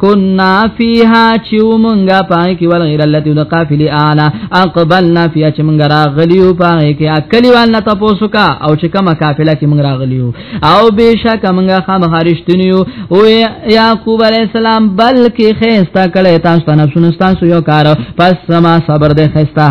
Speaker 2: كنا فيها چو منغا پای کی ول غیر التي د قافلی اعلی اقبلنا فيها چ منغا راغلیو پای کی اکلی وال نه تاسو کا او چې کما قافله کی منغا راغلیو او بشک منغا خام خارشتنیو او یعقوب علی السلام بلکې خيستا کړه تاسو نفسونه تاسو یو کار پس سما صبر دې خيستا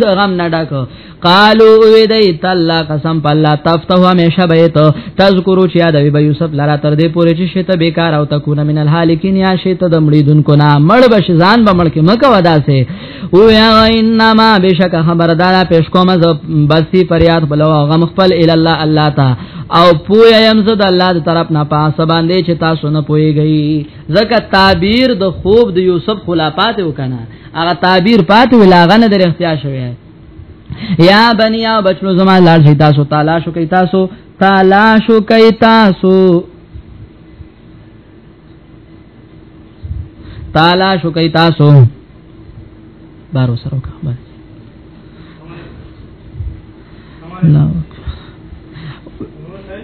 Speaker 2: د غم نه ډک قالو وی دی تعالی قسم په الله تفتح همیشه به ته تذکرو چې یاد وی به یوسف لرا تر دې پورې چې شته بیکار او تکونه من الهالکین یا شته د مړي دن کو نه مړ بش ځان به مړ کې مکه ودا سه او یا انما بشک خبردار پیش کوم ز بسی فریاد بلو غم خپل ال الله الله تا او پویا یم زه د الله د طرف نه پاس باندې چې تاسو نه پويږئ زکه تعبیر د خوب د یوسف خلافات وکنه هغه تعبیر پات ولاغه نه در اختیار شوی یا بنی یا بچو زما لار شي تاسو تعالی شو کوي تاسو تعالی شو کوي تاسو تعالی شو کوي تاسو بارو سره وکړه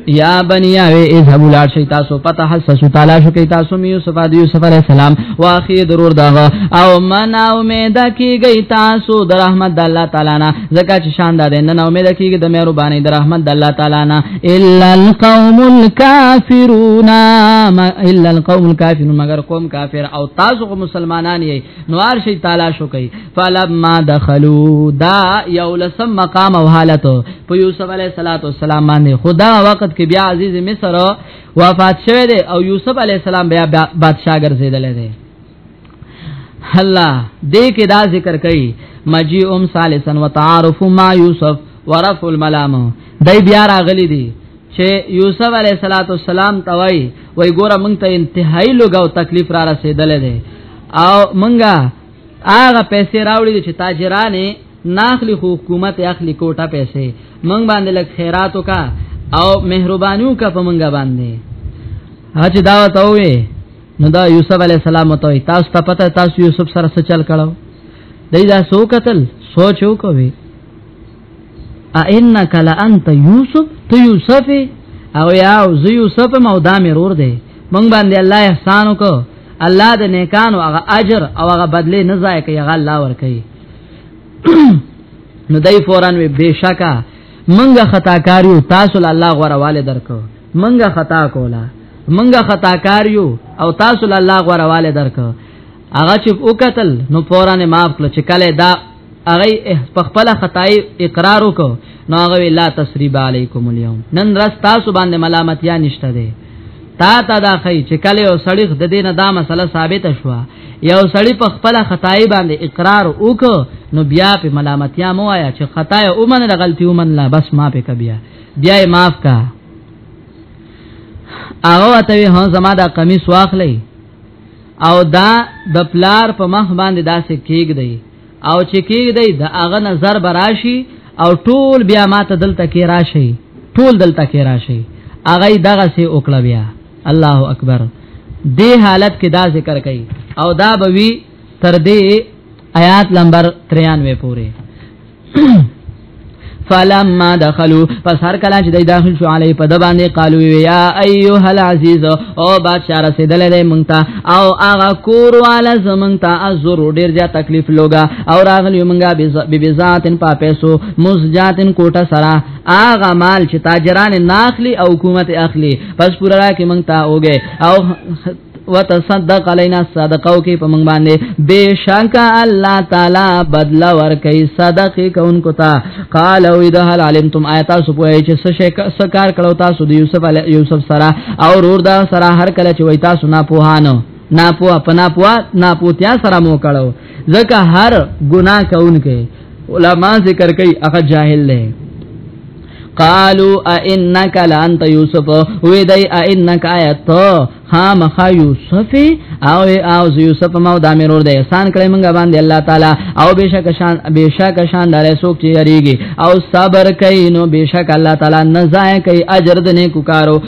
Speaker 2: یا بنی اوی اذهبوا لا شی تاسو پته حسسو تعالی شو کی تاسو می یوسف ادی یوسف علی السلام واخی درور دغه او من امید کیږي تاسو د رحمت د الله تعالی نه زکه چې شان ده نه نه امید کیږي د مهربانی د رحمت د الله تعالی نه الا القوم الکافرون الا القوم الکافرون مگر قوم کافر او تاسو مسلمانان یې نوار شی تعالی شو کی فلما دخلوا دا یو لسم مقام او حالت په یوسف علی صلوات و سلام باندې خدا وخت کې بیا عزیز مصر وفات شوه دی او یوسف علی السلام بیا بادشاہ ګرځیدل دی الله دې کې دا ذکر کړي مجی ام ثالثا وتعارف ما یوسف ورف الملام دای بیا راغلی دی چې یوسف علی صلوات و سلام توای وای ګوره مونږ ته انتهایی لوګاو تکلیف را رسیدل دی او مونږه هغه پیسې راوړي چې تاجرانه ناخلی خو حکومت اخلي کوټه پیسې مونږ باندې لک خیراتو کا او مهربانيو کا په مونږ باندې هج دا ته وې نو دا یوسف علی السلام ته تاسو ته پته تاسو یوسف سره څه چل کړو دای دا سو قتل سوچو کوي ائنک لانت یوسف تو یوسف او یا او زه یوسف مو دا مې رور دی مونږ باندې الله احسان وکړو الله د نیکانو هغه اجر او هغه بدله نه ځای کوي هغه الله ور کوي نو دای فوران وی بشکا منګه خطا کاریو تاسو له الله غره والے درکو منګه خطا کولا منګه خطا کاریو او تاسو له الله غره والے درکو هغه چې وکتل نو فورا نه معاف کړ چې کله دا هغه په خپل خدای اقرار وکړ نو هغه لا تسریب علیکم اليوم نن راز تاسو باندې ملامت یا نشته ده تا تا دا خی چې کله یو سړی د دینه دا مسله ثابت شوه یو سړی په خپل خدای باندې اقرار وکړ نو بیا په ملامتیا مو آیا چې خطا یې اومن د غلطي اومن لا بس ما په کبیا بیا یې معاف کا او ته هو زما دا قمیص واخلې او دا د پلار په مخ باندې داسې کېګ دی او چې کېګ دی د هغه نظر براشي او ټول بیا ماته دلته کې راشي ټول دلته کې راشي هغه دغه سي وکړه بیا الله اکبر دې حالت کې دا ذکر کړي او دا بوي تر دې آیات نمبر 93 پورې فلما دخلوا پس هر کله چې دای داخل شو علی په د باندې قالو یا ایها العزیز او بادشاہ رسیدل دی مونږ ته او هغه کور والا زمونږ ته ازور ډیر زیات تکلیف لوګا او راغلی مونږه به بذاتن په پیسو مزجاتن کوټه سره هغه مال چې تاجران ناخلی او حکومت اخلي پس پورا کې مونږ ته اوګه او وتصدق علينا صدقو کې په موږ باندې بشک الله تعالی بدل ور کوي صدقه کوونکو ته قال او اذا هل علمتم آیات سپوي چې سکار کړو تاسو د یوسف علی یوسف سره او رور دا سره هر کله چې وای تاسو نه پوهانو ناپوه پناپوه ناپوتیا سره مو کړو ځکه هر ګناه کوونکې علما ذکر کوي هغه جاهل نه قالو انک لانت یوسف وې دای انک آیت خامخ یوسف او او یوسف مو د امرور د احسان کړي مونږ باندې الله تعالی او بشک شان بشک شان دار سوک چې یریږي او صبر کوي نو بشک الله تعالی نزای کوي اجر دنه کو کارو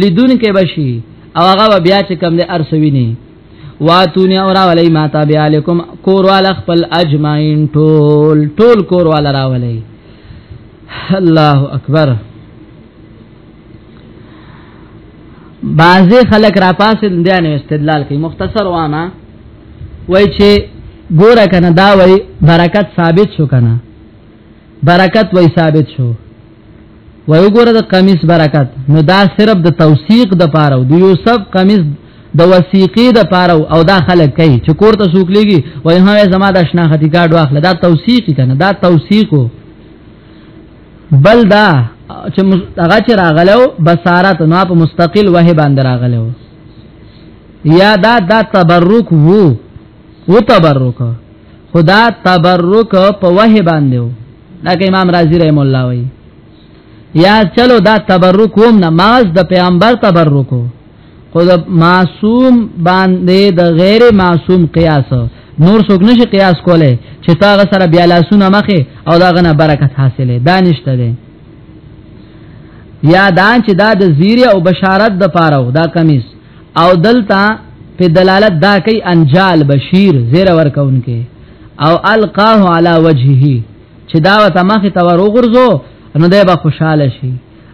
Speaker 2: لیدون کې بشي او هغه بیا چې کم دې ارسویني واتونی اور اولی ما تابع علیکم کور وال خپل اجمعین ټول ټول کور وال راولی الله اکبر بعضی خلک را پاسې دیانه استدلال کوي مختصر وانا وای چې ګوره کنه دا وای برکت ثابت شو کنه برکت وای ثابت شو وای وګوره د قمیص برکت نو دا صرف د توثیق د پاره او د یوسف قمیص د وثیقې د پاره او دا خلک کوي چې کور ته سوق لګي وای هغه زما د شناختی کارت واخله دا توثیق کنه دا توثیق بل دا چې هغه چې راغلو بصارت نو په مستقل وه باندې راغلو یا دا دا تبرک وو و تبرک خدا تبرک په وه باندې دا کې امام رازی رحم الله وی یا چلو دا تبرک هم نماز د پیغمبر تبرک خو د معصوم باندې د غیر معصوم قیاس نور څوک نشي قیاس کوله چې تا غ سره بیا لاسونه مخه او دا غنه برکت حاصله دانشته ده یا دان چې دا د زیره او بشارت د پاره دا کمیس او دلتا په دلالت دا کوي انجال بشیر زیر ورکون کې او القاه علی وجهه چې دا وته مخ ته ور وګرځو نو دی به خوشاله شي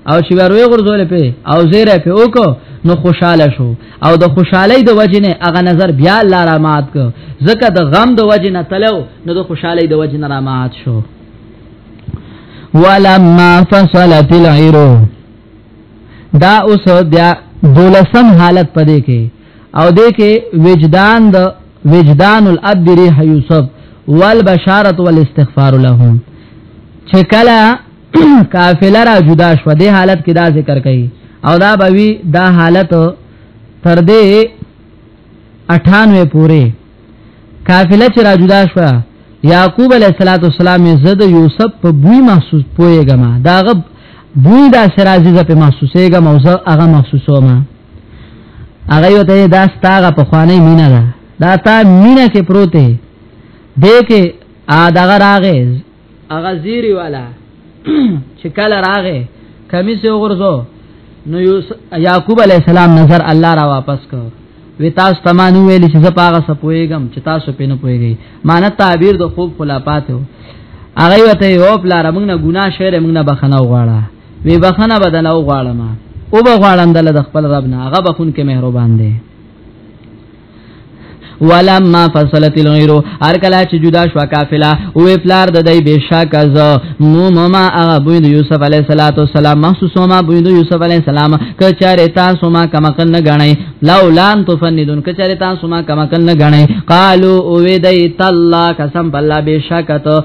Speaker 2: او چې ور وګرځول په او زیر په وکړو نو خوشاله شو او د خوشحالي د وجنه هغه نظر بیا الله را مات کو زکه د غم د وجنه تلو نو د خوشحالي د وجنه را مات شو ولما فصلت العير دا اوس بیا دولسم حالت پدې کې او دې کې وجدان د وجدان الاب ریح یوسف والبشارت والاستغفار لهم چې کله قافله را جدا شو دې حالت کې دا ذکر کړي او دا بوي دا حالت تر دې 98 پورې قافله چې را جدا شو یعقوب علیه السلام زده یوسف په بوی محسوس پویګم داغه بوی دا سرازی زپه محسوسېګم او زه هغه محسوسوم هغه یو ته دا ستاغه په خوانې مینا ده دا تا مینا کې پروته دې کې ا دغه راغې هغه زیری والا چې کله راغې کمی سه وګرځو نو یعقوب علی السلام نظر الله را واپس کو وی تاسو تمانو ویل چې زپاغه سپويګم چې تاسو پینې پويږي معنی تعبیر د خوب خلافاتو هغه وته یو پلار موږ نه ګناه شهره موږ نه بخنه وغواړه وی بخنه بدل او غواړم او به غواړم د خپل رب نه هغه بخون کې مهربان دی ولما فصلت الغير هر کله چې جدا شو قافله او پلار د دای بشک از مو مما ابو یوسف علی السلام مخصوص ما ابو یوسف علی السلام کچاره تاسو ما کما کن غنئ لولا ان تفندون کچاره تاسو ما کما کن غنئ قالو او وی دای تعالی قسم بالله بشک ته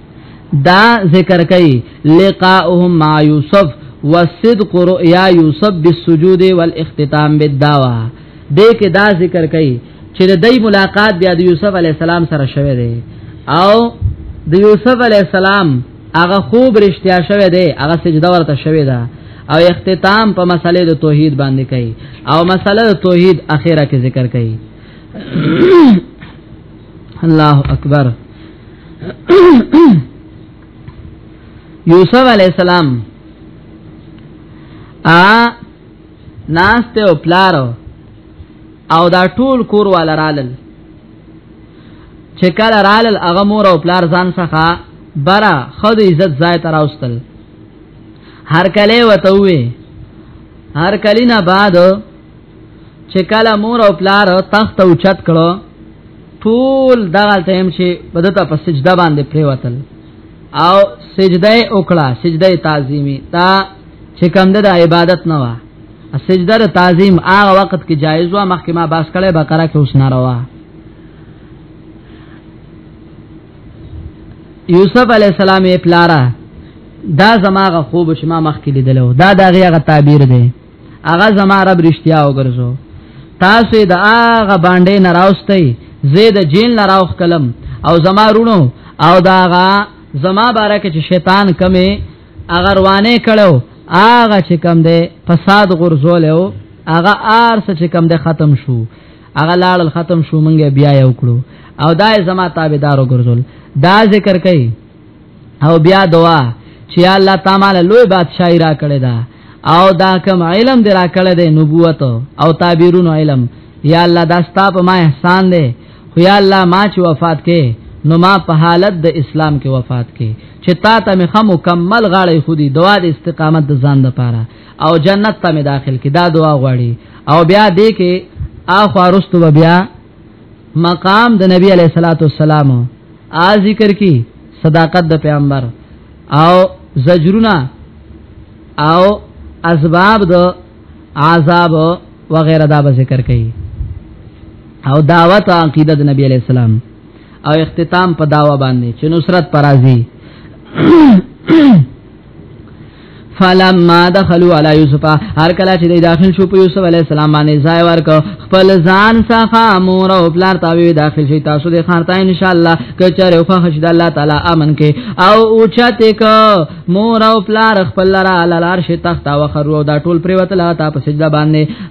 Speaker 2: دا ذکر کوي لقاؤهم مع یوسف والصدق رؤيا یوسف بالسجود والاختتام بالدعوه دې کې دا ذکر کوي چې د دې ملاقات بیا د یوسف علی السلام سره شوه دی او د یوسف علی السلام هغه خوب رښتیا شوه دی هغه سجده ورته شوه ده او اختتام په مسله د توحید باندې کوي او مسله د توحید اخیره کې ذکر کوي الله اکبر یوسف علی السلام ا ناشته او پلارو او دا ټول کور والا رالل چې کله رالل هغه مور او پلار ځان څخه برا خود عزت ځای تر اوستل هر کله وته وې هر کلینا بعد چې کله مور او پلار تخت او چت کړو ټول دغه تیم شي بدته په سجده باندې پریوتل او سجده وکړه سجده تعظیمی تا چې کوم د عبادت نه وا سجده تعظیم هغه وخت کې جایز وا مخکې ما باس کړي بقره کې اوس نه روا یوسف علی السلام پلارا دا زماغه خوب شما مخکې لیدلو دا دغه تعبیر دی هغه زما رب رښتیا وګرځو تاسو د هغه باندې نه راوستي زید جیل نه راوخ کلم او زما رونو او دا هغه زما بارکه چې شیطان کمه اگر وانه کړو هغه چې کم دی فساد غرزول او هغه ار څه چې کم دی ختم شو هغه لاړل ختم شو مونږه بیا یو کړو او دای زما تابعدارو ګرځول دا ذکر کوي او بیا دعا چې الله تعالی لوی بادشاہي را کړی دا او دا کوم علم درا کړی دی نبوت او تعبیرونو علم یا الله دا ستا په ما احسان دی خو یا الله ما چې وفات کې نو ما په حالت د اسلام کې وفات کې چې تا ته مې خه مکمل غاړې خودي دعا د استقامت د ځان لپاره او جنت ته مې داخل کې دا دعا غواړي او بیا دې کې اخو ارستو بیا مقام د نبی علیہ الصلوۃ والسلام ا ذکر کی صداقت د پیغمبر او زجرنا او اسباب د عذاب وغیرہ دا به ذکر کړي او دعوت عقیده د نبی علی السلام او اختتام په داوا باندې چې نصرت پرازي فلما دخلوا على يوسف هر کله چې داخل شو په یوسف علی السلام باندې ځای ورک خپل ځان څخه مور او پلار ته وی داخل شي تاسو د خارته ان شاء الله کچره خو خشد الله تعالی امن کې او اوچته ک مور او پلار خپل را لار شي تخت او خرو دا ټول پریوت لا تا په سجده باندې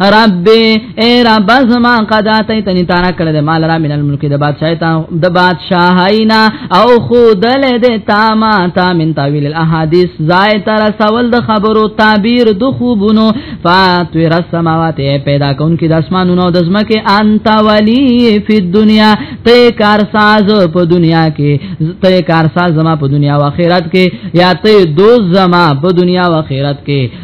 Speaker 2: رب اے رب زما قد اتیتنی تانا کړه د مال را من الملک د بادشاہ تا د بادشاہینا او خود له د تاما تا من تعویل الاحاديث زای تر سوال د خبرو تعبیر د خوبونو فاتور السماوات پیدا کون کی د اسمانونو د زمکه انت ولی فی الدنیا ته کارساز په دنیا کې ته کارساز زما په دنیا او آخرت کې یا ته دوز زما په دنیا او آخرت کې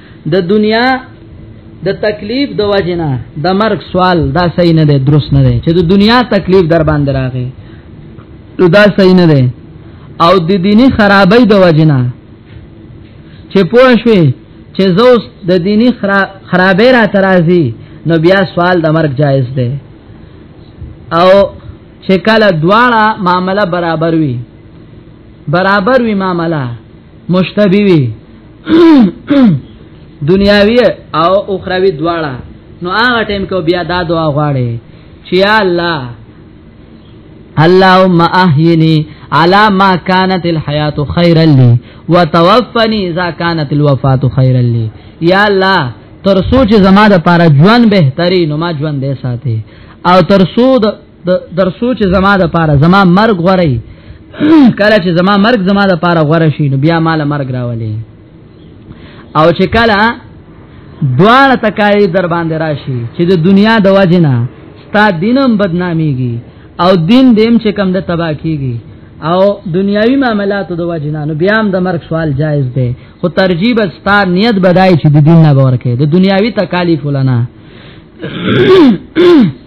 Speaker 2: د دنیا د تکلیف د وجنه د مرګ سوال دا صحیح نه دی درست نه دی چې د دنیا تکلیف در باندې راغی نو دا صحیح نه دی او د دینی خرابې د وجنه چې پوه شوي چې زوس د دینی خرابې را ترازی نو بیا سوال د مرګ جایز دی او چې کله دواړه معاملې برابر وي برابر وي معاملې مشتبه وي دنیاوی او اخروی دواړه نو هغه ټیم کې بیا دا دعا غواړي چې یا الله اللهم احینی علی ما كانت الحیات خیرا لی وتوفنی اذا كانت الوفات خیرا لی یا الله تر سوچ زما د پاره ژوند بهتري نو ما ژوند دې ساتي او تر سود در سوچ زما د پاره زما مرګ غوري کله چې زما مرګ زما د پاره غوره شي نو بیا مال مرګ راولي او چې کله دواړه تکاری در باندې راشي چې د دنیا د وجنه ستا دینم بدناميږي او دین دیم چې کم د تبا کیږي او دنیاوی معاملاتو د وجنه نو بیا هم د مرګ سوال جایز دی خو ترجیح به ستا نیت بدای چې د دین نه باور کې د دنیاوی تکالیف ولنه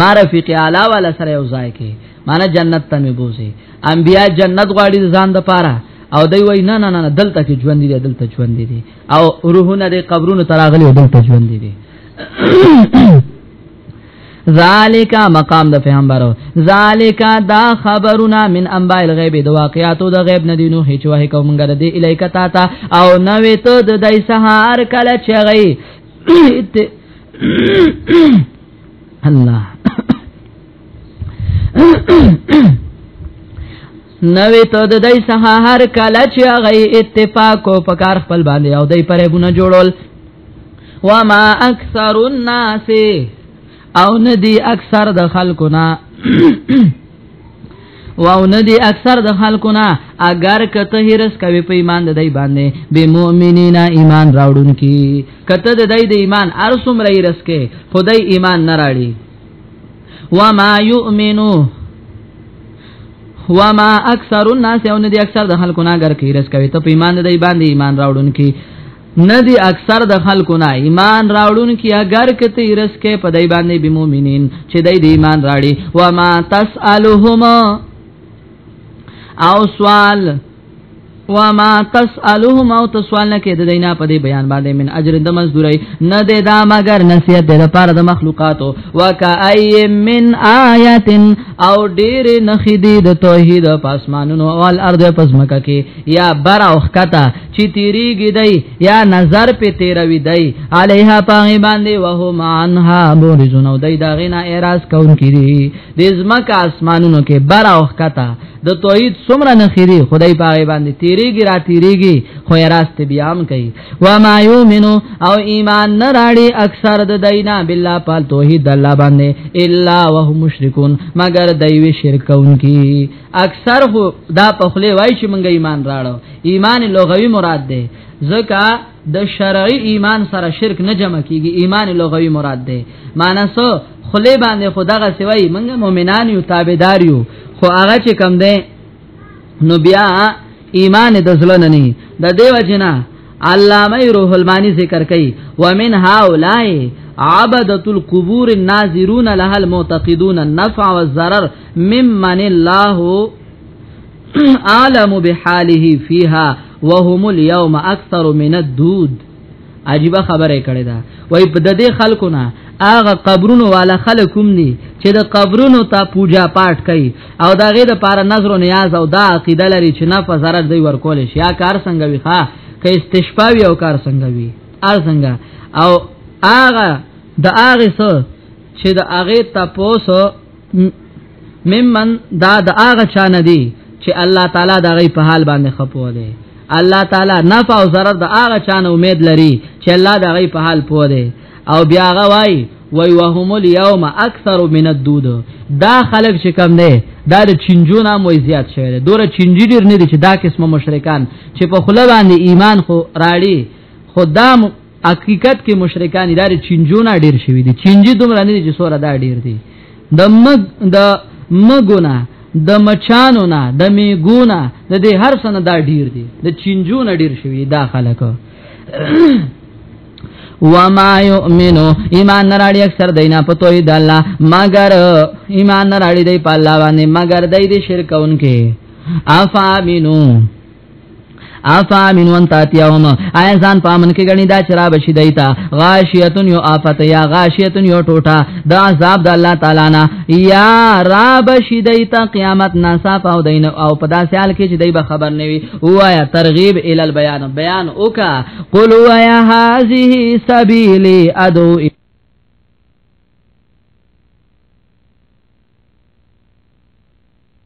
Speaker 2: ما رفیق اعلی والا سره یو ځای کې معنی جنت ته می بوزي انبیا جنت غواړي ځان د پاره او دوی وای نه نه نه دلته کې ژوند دي دلته ژوند دي او روحونه د قبرونو تراغلي دلته ژوند دي ذالک مقام د پیغمبرو ذالک دا خبرنا من انباء الغیب د واقعاتو د غیب نه دینو هیڅ وه کومګر دی الیک تا تا او نوې ته د دای سهار کله چغی الله نوې ته د دای څخه هر کله چې هغه اتفاق او پکار خپل باندې او دای پرې بونه جوړول و ما اکثر الناس او ندی اکثر د خلکو نه واو نه دي اکثر د خلکونه اگر کته هرس کوي په ایمان د دی باندې به مؤمنین ایمان راوړون کی کته د دی د ایمان ارسم رای رس کې خدای ایمان نه راړي وما یؤمنو وما اکثر الناس او نه دي اکثر د خلکونه اگر کې رس کوي ته په ایمان د دی باندې ایمان راوړون کی ندی اکثر د خلکو نه ایمان راوړون کی اگر کته رس کې په دای باندې به مؤمنین چې دای دی ایمان راړي و ما تسالهما او سوال و ما تسالهم او تسوال نه کې د دینه په دې بیان باندې من اجر د مزدوري نه د دا مگر نصیحت د لپاره د مخلوقاتو وکای من آیات او ډیر نخیدی د توحید پاسمانونو او الارض پسمکه کې یا بر او خطا چې تیریږي دی یا نظر په تیروي دی علیها پاغي باندې وهم عنها بورزون او دی دا غینا اعتراض کون کړي د زمکه اسمانونو کې بر او خطا د توحید څومره نه خيري خدای پاغي باندې تیریږي را تیریږي خو اعتراض ته بیا هم کوي و ما یومنو او ایمان نه راړي اکثر د دینا بالله پال توحید الله باندې الا وهم مشرکون مگر دوی شرک کون کړي اکثر خو دا په خله وای چې مونږ ایمان راړو ایمان لغوي مراد ده ځکه د شرعي ایمان سره شرک نه جمع کیږي ایمان لغوي مراد ده معنی سو خله باندې خدغه سوی مونږ مؤمنان یو تابعدار یو خو هغه چې کم ده نو بیا ایمان د زړه نه نه د دیو جنا علامه روح المانی ذکر کوي ومن هؤلاء عبدت القبور الناظرون لها المعتقدون النفع والضرر ممن الله عالم بحاله فيها وهم اليوم اكثر من الدود عجیب خبره کړې ده وای په دې خلکو نه هغه قبرونو والا خلکوم دي چې د قبرونو ته پوجا پاټ کوي او دا غي د پاره نظر او نیاز او دا عقیده لري چې نه په zarar دی ورکول شي یا کار څنګه وي ښا کې استشفاوی او کار څنګه وي ار څنګه او هغه د هغه څه چې د هغه تاسو ممن دا د هغه چا نه دی چې الله تعالی دا غي په حال باندې خپو دی الله تعالی نفع او ضرر د هغه چا نه امید لري چې الله دا غي په حال پو دی او بیا هغه وای وای وهم اليوم اکثر من الدود دا خلک چې کم نه دا د چنجونه مو زیات شوی دی دوره چنجی ډیر نه دي چې دا قسمه مشرکان چې په خله باندې ایمان خو راړي خدام حقیقت کې مشرکان دار چنجونه ډیر شوی دي چنجي دومره نه دي چې سوره دا ډیر دي د مګ د مګونه د مچانو نه د میګونه د دې هر سنه دا ډیر دي د چنجونه ډیر شوی دي دا خلک وما یؤمنو ایمان نراړي اکثر دینا په توحید الله مگر ایمان نراړي دی په الله باندې مگر دای دې شرکونکې افامنو افا من وان تاتیهم آیا ځان پامن کې غنی دا چرابه شي دیتا غاشیتن یو آفت یا غاشیتن یو ټوټه د عذاب د الله تعالی نه یا راب شي دیتا قیامت ناصاف او دین او په داسې حال کې چې دای به خبر نه وي وایا ترغیب ال البیان بیان اوکا قل وایا هذه سبیلی ادعو